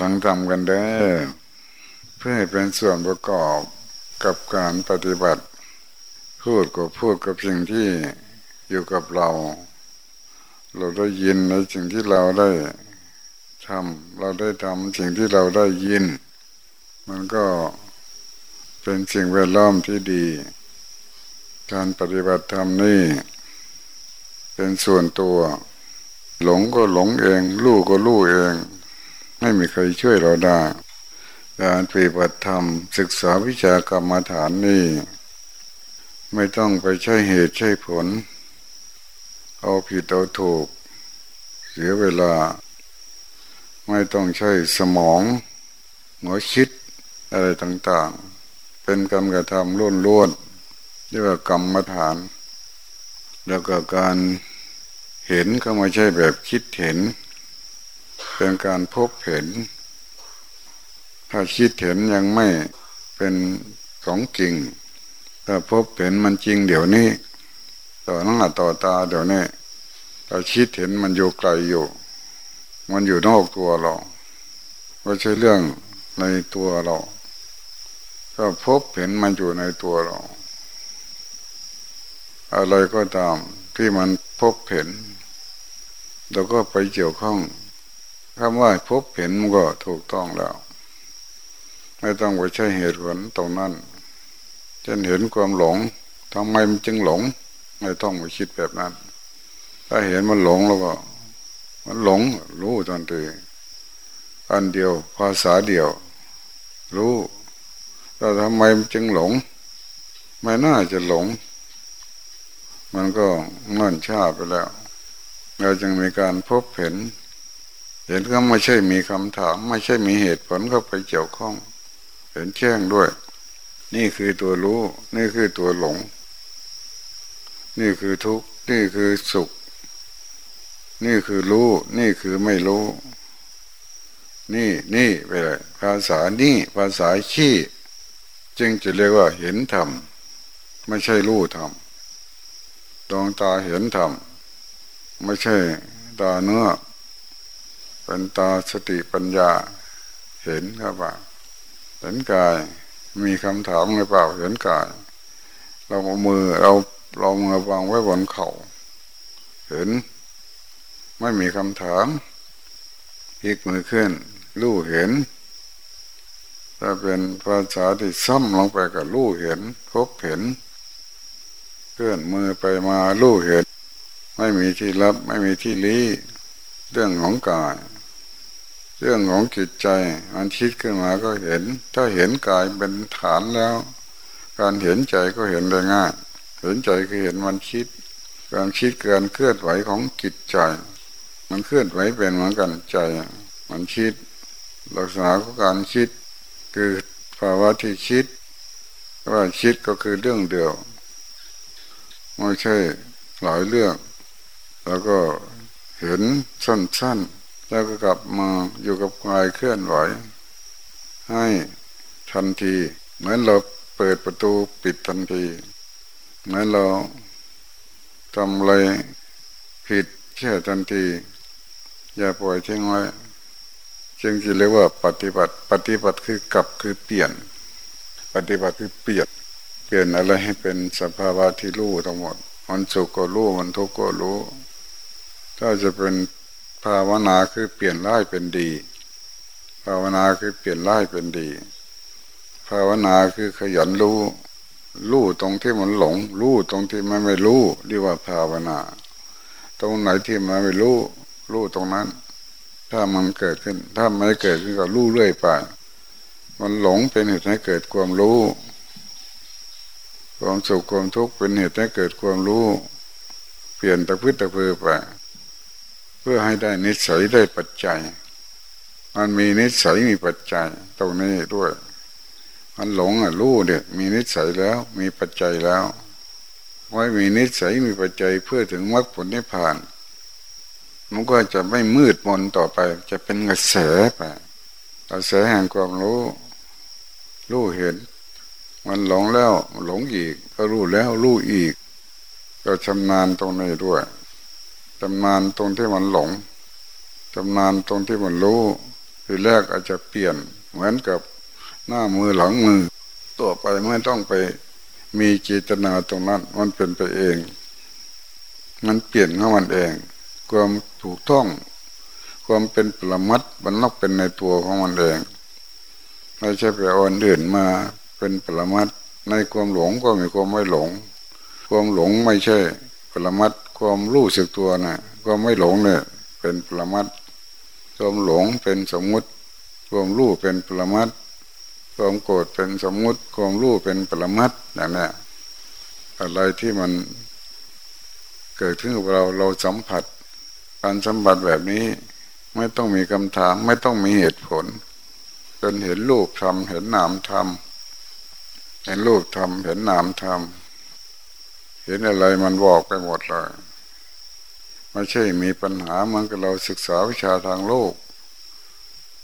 ทำกันได้เพื่อให้เป็นส่วนประกอบกับการปฏิบัติ พูดก็พูดกับสิ่งที่อยู่กับเรา เราได้ยินในสิ่งที่เราได้ทำเราได้ทำสิ่งที่เราได้ยิน มันก็เป็นสิ่งแวดล้อมที่ดี การปฏิบัติธรรมนี่เป็นส่วนตัว หลงก็หลงเอง รู้ก็รู้เอง ไม่มีใครช่วยเราได้การปฏิบัติธรรมศึกษาวิชากรรมฐานนี่ ไม่ต้องไปใช้เหตุใช้ผล เอาผิดเอาถูก เสียเวลา ไม่ต้องใช้สมองหัวคิดอะไรต่างๆ เป็นกรรมกระทำล้วนๆเรียกว่ากรรมฐาน แล้วก็การเห็นก็ไม่ใช่แบบคิดเห็น เป็นการพบเห็น ถ้าคิดเห็นยังไม่เป็นของจริง ถ้าพบเห็นมันจริงเดี๋ยวนี้ ต่อหน้าต่อตาเดี๋ยวนี้ถ้าคิดเห็นมันอยู่ไกลอยู่ มันอยู่นอกตัวเราไม่ใช่เรื่องในตัวเราถ้าพบเห็นมันอยู่ในตัวเรา อะไรก็ตามที่มันพบเห็นเราก็ไปเกี่ยวข้อง คำว่าพบเห็นมันก็ถูกต้องแล้ว ไม่ต้องไปใช้เหตุผลตรงนั้นเช่นเห็นความหลงทำไมมันจึงหลง ไม่ต้องไปคิดแบบนั้น ถ้าเห็นมันหลงแล้วก็ มันหลง รู้ทันทีอันเดียว ภาษาเดียว รู้แต่ทำไมมันจึงหลง ไม่น่าจะหลง มันก็เงื่อนชาไปแล้ว เราจึงมีการพบเห็น เห็นก็ไม่ใช่มีคำถาม ไม่ใช่มีเหตุผลเข้าไปเกี่ยวข้อง เห็นแจ้งด้วย นี่คือตัวรู้ นี่คือตัวหลง นี่คือทุกข์ นี่คือสุข นี่คือรู้ นี่คือไม่รู้ นี่นี่ไปเลยภาษานี่ภาษาขี้จึงจะเรียกว่าเห็นธรรมไม่ใช่รู้ธรรมดวงตาเห็นธรรมไม่ใช่ตาเนื้อ เป็นตาสติปัญญา เห็นครับว่าเห็นกาย มีคำถามหรือเปล่าเห็นกาย เราเอามือเราเรามือวางไว้บนเขา่าเห็น ไม่มีคำถามพลิกมือขึ้น รู้เห็น ถ้าเป็นภาษาที่ซ้ำลงไปกับรู้เห็น พบเห็น เคลื่อนมือไปมารู้เห็น ไม่มีที่รับไม่มีที่ลี้เรื่องของกาย เรื่องของจิตใจมันคิดขึ้นมาก็เห็น ถ้าเห็นกายเป็นฐานแล้ว การเห็นใจก็เห็นได้ง่ายเห็นใจคือเห็นมันคิด การคิดเกินเคลื่อนไหวของจิตใจ มันเคลื่อนไหวเป็นเหมือนกันใจ มันคิด ลักษณะของการคิด คือภาวะที่คิดว่าคิดก็คือเรื่องเดียวไม่ใช่หลายเรื่อง แล้วก็เห็นสั้นๆ แล้วก็กลับมาอยู่กับกายเคลื่อนไหว ให้ทันที เหมือนเราเปิดประตูปิดทันทีเหมือนเราทำอะไรผิดแค่ทันที อย่าปล่อยทิ้งไว้จึงจะเรียกว่าปฏิบัติ ปฏิบัติคือกลับคือเปลี่ยน ปฏิบัติคือเปลี่ยน เปลี่ยนอะไรให้เป็นสภาวะที่รู้ทั้งหมด มันสุขก็รู้ มันทุกข์ก็รู้ ถ้าจะเป็น ภาวนาคือเปลี่ยนร้ายเป็นดี ภาวนาคือเปลี่ยนร้ายเป็นดี ภาวนาคือขยันรู้รู้ตรงที่มันหลง รู้ตรงที่มันไม่รู้เรียกว่าภาวนา ตรงไหนที่มันไม่รู้ รู้ตรงนั้น ถ้ามันเกิดขึ้น ถ้าไม่เกิดขึ้นก็รู้เรื่อยไป มันหลงเป็นเหตุให้เกิดความรู้ ความสุขความทุกข์เป็นเหตุให้เกิดความรู้ เปลี่ยนตะพื้นตะพือไป พื่อให้ได้นิสัยได้ปัจจัย มันมีนิสัยมีปัจจัย ตรงนี้ด้วย มันหลงอะรู้เนี่ยมีนิสัยแล้วมีปัจจัยแล้วไว้มีนิสัยมีปัจจัยเพื่อถึงมรรคผลนิพพาน มันก็จะไม่มืดมนต่อไป จะเป็นกระแสไปกระแสแห่งความรู้รู้เห็น มันหลงแล้วหลงอีก ก็รู้แล้วรู้อีก ก็ชำนาญตรงนี้ด้วย จำนานตรงที่มันหลงจำนานตรงที่มันรู้ทีแรกอาจจะเปลี่ยน เหมือนกับหน้ามือหลังมือ ตัวไปไม่ต้องไปมีเจตนาตรงนั้น มันเป็นไปเอง มันเปลี่ยนของมันเอง ความถูกต้อง ความเป็นปรมัดมันนอกเป็นในตัวของมันเองไม่ใช่ไปเอาอื่นมาเป็นปรมัดในความหลงก็มีความไม่หลง ความหลงไม่ใช่ปรมัด ความรู้สึกตัวนะ่ะความไม่หลงเนี่ยเป็นปรมัดความหลงเป็นสมมุติ ความรู้เป็นปรมัดความโกรธเป็นสมมุติ ความรู้เป็นปรมัดอย่างนี้อะไรที่มันเกิดขึ้นกับเราเราสัมผัส การสัมผัสแบบนี้ ไม่ต้องมีคำถาม ไม่ต้องมีเหตุผล จนเห็นรูปทำเห็นนามทำเห็นรูปทำเห็นนามทำเห็นอะไรมันบอกไปหมดเลย ไม่ใช่มีปัญหาเหมือนกับเราศึกษาวิชาทางโลก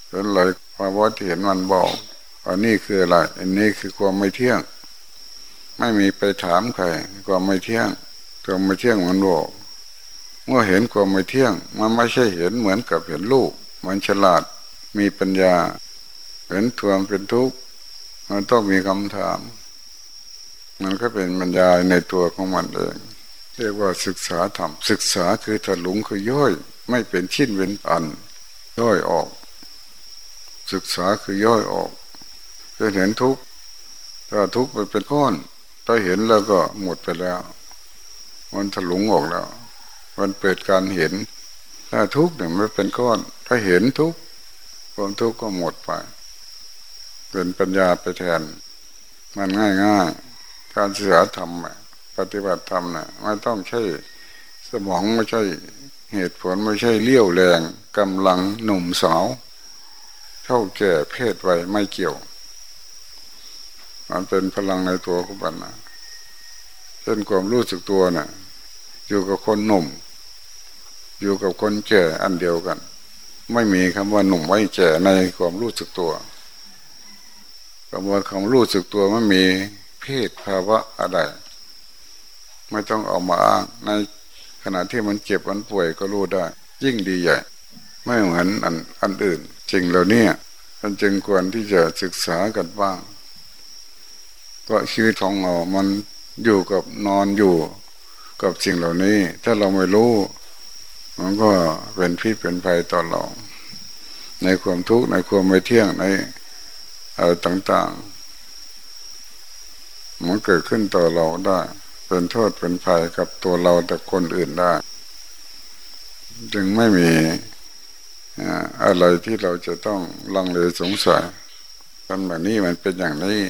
เห็นอะไรภาวะที่เห็นมันบอกอันนี้คืออะไรอันนี้คือความไม่เที่ยง ไม่มีไปถามใครความไม่เที่ยงความไม่เที่ยงมันบอกเมื่อเห็นความไม่เที่ยง มันไม่ใช่เห็นเหมือนกับเห็นลูก มันฉลาดมีปัญญา เห็นทวมเป็นทุกข์มันต้องมีคำถาม มันก็เป็นปัญญาในตัวของมันเอง เรียกว่าศึกษาธรรมศึกษาคือถลุงคือย่อย ไม่เป็นชิ้นเป็นอัน ย่อยออก ศึกษาคือย่อยออกจะเห็นทุกถ้าทุกข์มันเป็นก้อน ถ้าเห็นแล้วก็หมดไปแล้ว มันถลุงออกแล้ว มันเปิดการเห็น ถ้าทุกเนี่ยมันเป็นก้อน ถ้าเห็นทุกความทุกข์ก็หมดไป เป็นปัญญาไปแทน มันง่ายง่ายการศึกษาธรรม ปฏิบัติธรรมนะไม่ต้องใช้สมองไม่ใช่เหตุผลไม่ใช่เลี้ยวแรงกำลังหนุ่มสาว เท่าแก่เพศไวไม่เกี่ยว มันเป็นพลังในตัวของมันนะเช่นความรู้สึกตัวนะ่ะ อยู่กับคนหนุ่ม อยู่กับคนแก่อันเดียวกัน ไม่มีคำว่าหนุ่มไว้แก่ในความรู้สึกตัวคำว่าคำรู้สึกตัวไม่มีเพศภาวะอะไร ไม่ต้องเอามาอ้างในขณะที่มันเจ็บมันป่วยก็รู้ได้ ยิ่งดีใหญ่ ไม่เหมือนอันอันอื่น จริงแล้วเนี่ยมันจึงควรที่จะศึกษากันบ้างเพราะชีวิตของเรามันอยู่กับนอนอยู่กับสิ่งเหล่านี้ ถ้าเราไม่รู้ มันก็เป็นพิษเป็นภัยต่อเรา ในความทุกข์ในความไม่เที่ยงในอะไรต่างๆ มันเกิดขึ้นต่อเราได้ เป็นโทษเป็นภัยกับตัวเราแต่คนอื่นได้ จึงไม่มีอะไรที่เราจะต้องลังเลสงสัยทำแบบนี้มันเป็นอย่างนี้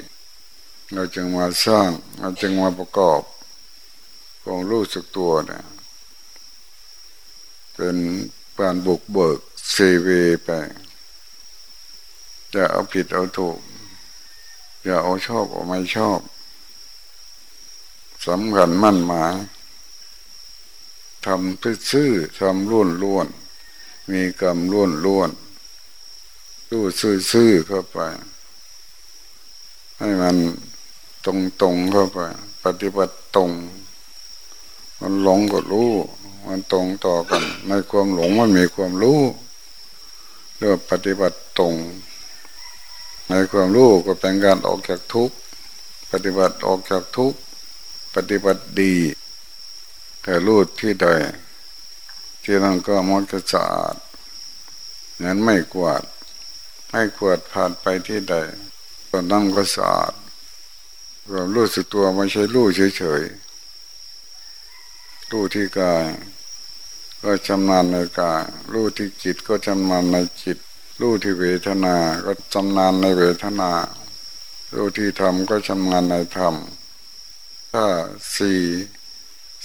เราจึงมาสร้างเราจึงมาประกอบความรู้สึกตัวเนี่ยเป็นการบุกเบิกเซเวไป จะเอาผิดเอาถูกอย่าเอาชอบเอาไม่ชอบ สำคัญมั่นหมายทำซื่อทำล้วนล้วน มีกรรมล้วนล้วนรู้ซื่อๆเข้าไป ให้มันตรงตรงเข้าไป ปฏิบัติตรง มันหลงก็รู้ มันตรงต่อกัน ในความหลงมันมีความรู้เรียกปฏิบัติตรง ในความรู้ก็เป็นการออกจากทุกข์ ปฏิบัติออกจากทุกข์ ปฏิบัติดีแต่รู้ที่ใดที่นั่นก็มันจะสะอาดนั้นไม่กวาดไม่กวาดผ่านไปที่ใดตอนนั่งก็สะอาดความรู้สึกตัวไม่ใช่รู้เฉยๆรู้ที่กาย ก็ชำนาญในกายรู้ที่จิตก็ชำนาญในจิตรู้ที่เวทนา ก็ชำนาญในเวทนารู้ที่ธรรมก็ชำนาญในธรรม ถ้าสี่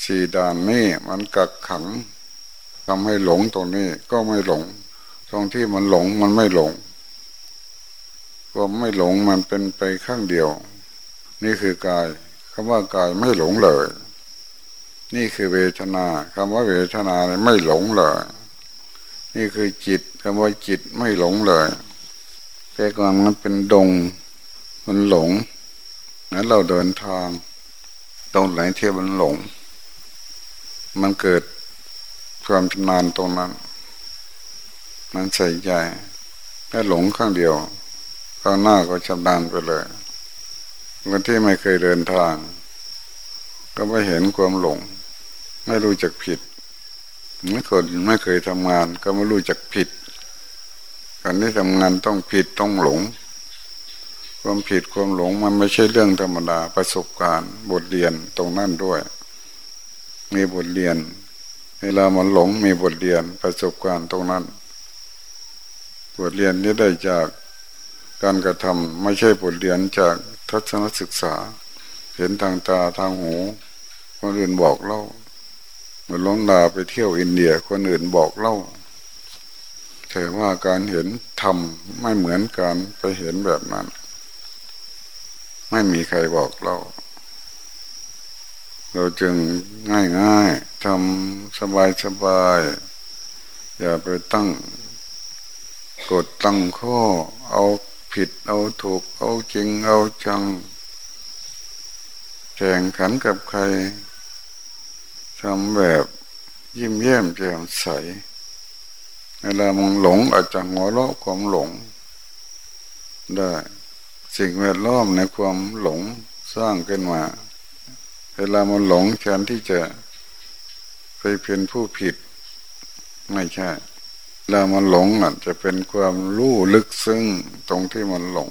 สี่ด่านนี้มันกักขังทำให้หลงตรงนี้ก็ไม่หลง ตรงที่มันหลงมันไม่หลงความไม่หลงมันเป็นไปข้างเดียว นี่คือกายคำว่ากายไม่หลงเลย นี่คือเวทนาคำว่าเวทนาไม่หลงเลย นี่คือจิตคำว่าจิตไม่หลงเลยแต่ก่อนมันเป็นดง มันหลงนั้นเราเดินทาง ตรงไหนที่มันหลง มันเกิดความชำนาญตรงนั้น มันใส่ใจถ้าหลงข้างเดียวข้างหน้าก็ชำนาญไปเลยคนที่ไม่เคยเดินทาง ก็ไม่เห็นความหลง ไม่รู้จักผิดไม่คนไม่เคยทำงาน ก็ไม่รู้จักผิดการที่ทำงานต้องผิดต้องหลง ความผิดความหลงมันไม่ใช่เรื่องธรรมดาประสบการณ์บทเรียนตรงนั้นด้วย มีบทเรียน เวลามันหลงมีบทเรียนประสบการณ์ตรงนั้น บทเรียนนี้ได้จากการกระทำไม่ใช่บทเรียนจากทัศนศึกษา เห็นทางตาทางหูคนอื่นบอกเล่าเหมือนล้งดาไปเที่ยวอินเดียคนอื่นบอกเล่าแต่ว่าการเห็นธรรมไม่เหมือนการไปเห็นแบบนั้น ไม่มีใครบอกเรา เราจึงง่ายง่ายทำสบายสบาย อย่าไปตั้ง กดตั้งข้อ เอาผิดเอาถูก เอาจริงเอาจังแข่งขันกับใครทำแบบยิ้มแย้มแจ่มใสเวลามันหลงอาจจะหัวเราะความหลงได้ สิ่งแวดล้อมในความหลงสร้างขึ้นมา เวลามันหลงแทนที่จะไปเป็นผู้ผิด ไม่ใช่เวลามันหลงอะจะเป็นความรู้ลึกซึ้งตรงที่มันหลง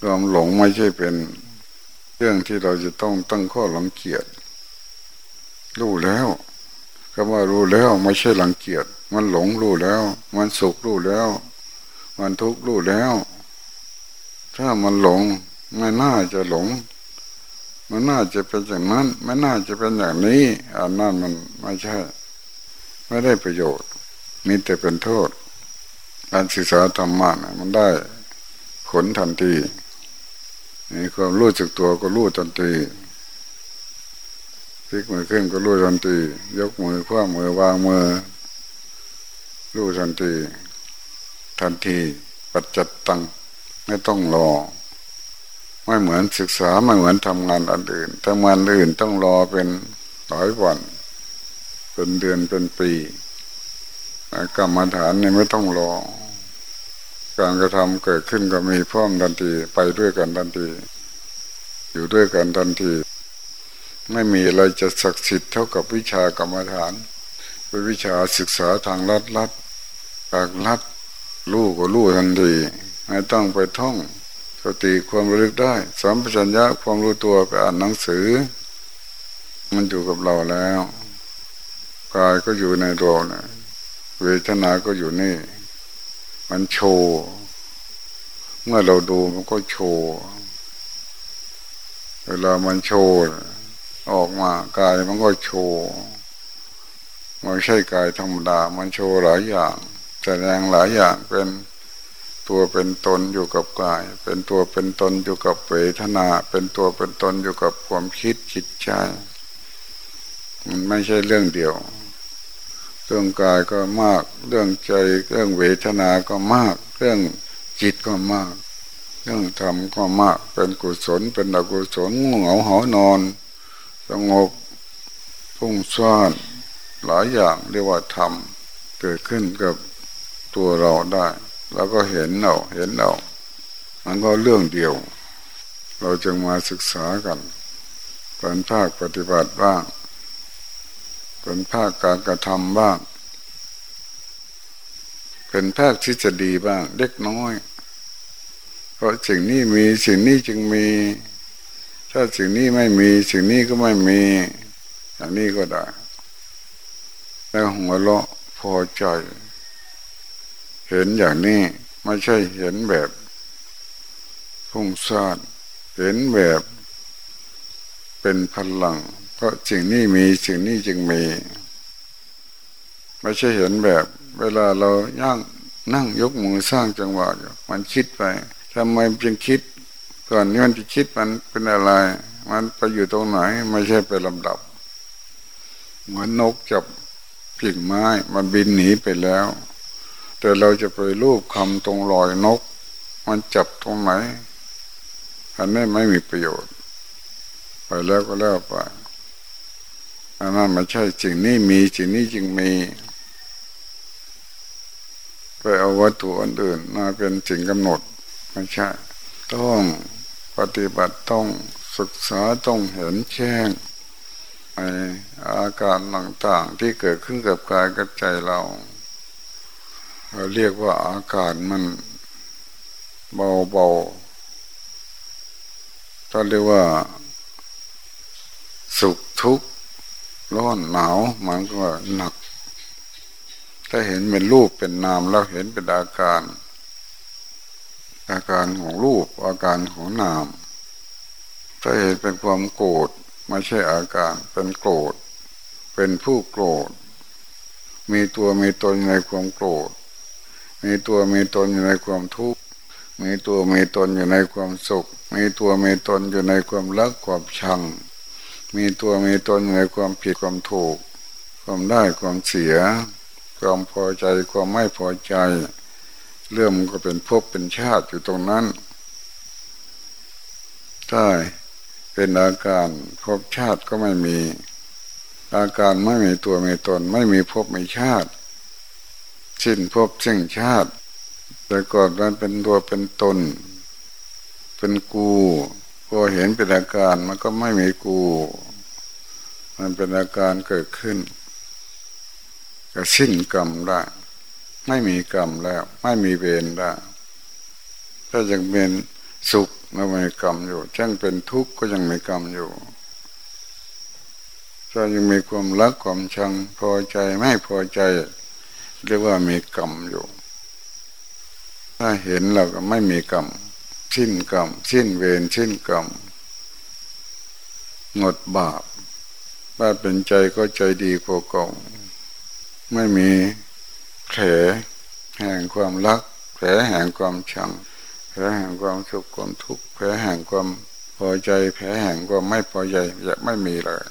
ความหลงไม่ใช่เป็นเรื่องที่เราจะต้องตั้งข้อหลังเกียจรู้แล้วคำว่ารู้แล้วไม่ใช่หลังเกียจมันหลงรู้แล้ว มันสุขรู้แล้ว มันทุกข์รู้แล้ว ถ้ามันหลงไม่น่าจะหลง มันน่าจะเป็นอย่างนั้น ไม่น่าจะเป็นอย่างนี้อันนั้นมันไม่ใช่ ไม่ได้ประโยชน์มีแต่เป็นโทษ การศึกษาธรรมะนะมันได้ผลทันทีมีความรู้จักตัวก็รู้ทันทีพลิกมือขึ้นก็รู้ทันทียกมือคว้ามือวางมือรู้ทันที ทันทีปัจจัตตัง ไม่ต้องรอ ไม่เหมือนศึกษาไม่เหมือนทำงานอันอื่นทำงานอื่นต้องรอเป็นหลายวัน เป็นเดือนเป็นปีกรรมฐานนี่ไม่ต้องรอ การกระทำเกิดขึ้นก็มีพร้อมทันทีไปด้วยกันทันที อยู่ด้วยกันทันที ไม่มีอะไรจะศักดิ์สิทธิ์เท่ากับวิชากรรมฐานเป็นวิชาศึกษาทางลัดลัดปากลัดรู้ก็รู้ทันที ไม่ต้องไปท่อง สติความระลึกได้สัมปชัญญะความรู้ตัวไปอ่านหนังสือ มันอยู่กับเราแล้วกายก็อยู่ในเรานะเวทนาก็อยู่นี่ มันโชว์เมื่อเราดูมันก็โชว์เวลามันโชว์ออกมากายมันก็โชว์มันใช่กายธรรมดา มันโชว์หลายอย่าง แสดงหลายอย่างเป็น ตัวเป็นตนอยู่กับกาย เป็นตัวเป็นตนอยู่กับเวทนา เป็นตัวเป็นตนอยู่กับความคิดจิตใจมันไม่ใช่เรื่องเดียว เรื่องกายก็มาก เรื่องใจ เรื่องเวทนาก็มาก เรื่องจิตก็มาก เรื่องธรรมก็มาก เป็นกุศล เป็นอกุศลง่วงเหงาหอนอนสงบพุ่งซ่านหลายอย่างเรียกว่าธรรมเกิดขึ้นกับตัวเราได้ แล้วก็เห็นเราเห็นเรามันก็เรื่องเดียว เราจึงมาศึกษากันเป็นภาคปฏิบัติบ้างเป็นภาคการกระทำบ้าง เป็นภาคที่จะดีบ้าง เล็กน้อย เพราะสิ่งนี้มีสิ่งนี้จึงมี ถ้าสิ่งนี้ไม่มีสิ่งนี้ก็ไม่มี อย่างนี้ก็ได้แล้วหัวเราะพอใจ เห็นอย่างนี้ไม่ใช่เห็นแบบพุ่งซ่านเห็นแบบเป็นพลัง เพราะสิ่งนี้มีสิ่งนี้จึงมี ไม่ใช่เห็นแบบ เวลาเราย่างนั่งยกมือสร้างจังหวะอยู่มันคิดไปทำไมจึงคิดก่อนนี้มันจะคิดมันเป็นอะไร มันไปอยู่ตรงไหน ไม่ใช่ไปลำดับ เหมือนนกจับกิ่งไม้ มันบินหนีไปแล้ว แต่เราจะไปรูปคำตรงรอยนก มันจับตรงไหนอันนี้ไม่มีประโยชน์ ไปแล้วก็แล้วไปอันนั้นไม่ใช่สิ่งนี้มีสิ่งนี้จึงมีไปเอาวัตถุอันอื่นมาเป็นสิ่งกำหนดไม่ใช่ ต้องปฏิบัติต้องศึกษาต้องเห็นแจ้งในอาการต่างๆที่เกิดขึ้นกับกายกับใจเรา เราเรียกว่าอาการมันเบาๆถ้าเรียกว่า สุขทุกข์ร้อนหนาวมันก็หนัก ถ้าเห็นเป็นรูปเป็นนามแล้วเห็นเป็นอาการ อาการของรูปอาการของนาม ถ้าเห็นเป็นความโกรธไม่ใช่อาการเป็นโกรธ เป็นผู้โกรธ มีตัวมีตนในความโกรธ มีตัวมีตนอยู่ในความทุกข์มีตัวมีตนอยู่ในความสุข มีตัวมีตนอยู่ในความรักความชัง มีตัวมีตนอยู่ในความผิดความถูก ความได้ความเสีย ความพอใจความไม่พอใจ เรื่องมันก็เป็นภพเป็นชาติอยู่ตรงนั้นใช่เป็นอาการภพชาติก็ไม่มี อาการไม่มีตัวมีตน ไม่มีภพไม่ชาติ สิ้นภพสิ้นชาติ แต่ก่อนมันเป็นตัวเป็นตน เป็นกูพอเห็นเป็นอาการมันก็ไม่มีกู มันเป็นอาการเกิดขึ้นก็สิ้นกรรมได้ไม่มีกรรมแล้ว ไม่มีเวรได้ถ้ายังเป็นสุขแล้วมีกรรมอยู่ช่างเป็นทุกข์ก็ยังมีกรรมอยู่ถ้ายังมีความรักความชังพอใจไม่พอใจ เรียกว่ามีกรรมอยู่ ถ้าเห็นเราก็ไม่มีกรรมสิ้นกรรมสิ้นเวรสิ้นกรรมงดบาปถ้าเป็นใจก็ใจดีกว่าเก่าไม่มีแผลแห่งความรัก แผลแห่งความชังแผลแห่งความสุขความทุกข์แผลแห่งความพอใจแผลแห่งความไม่พอใจจะไม่มีเลย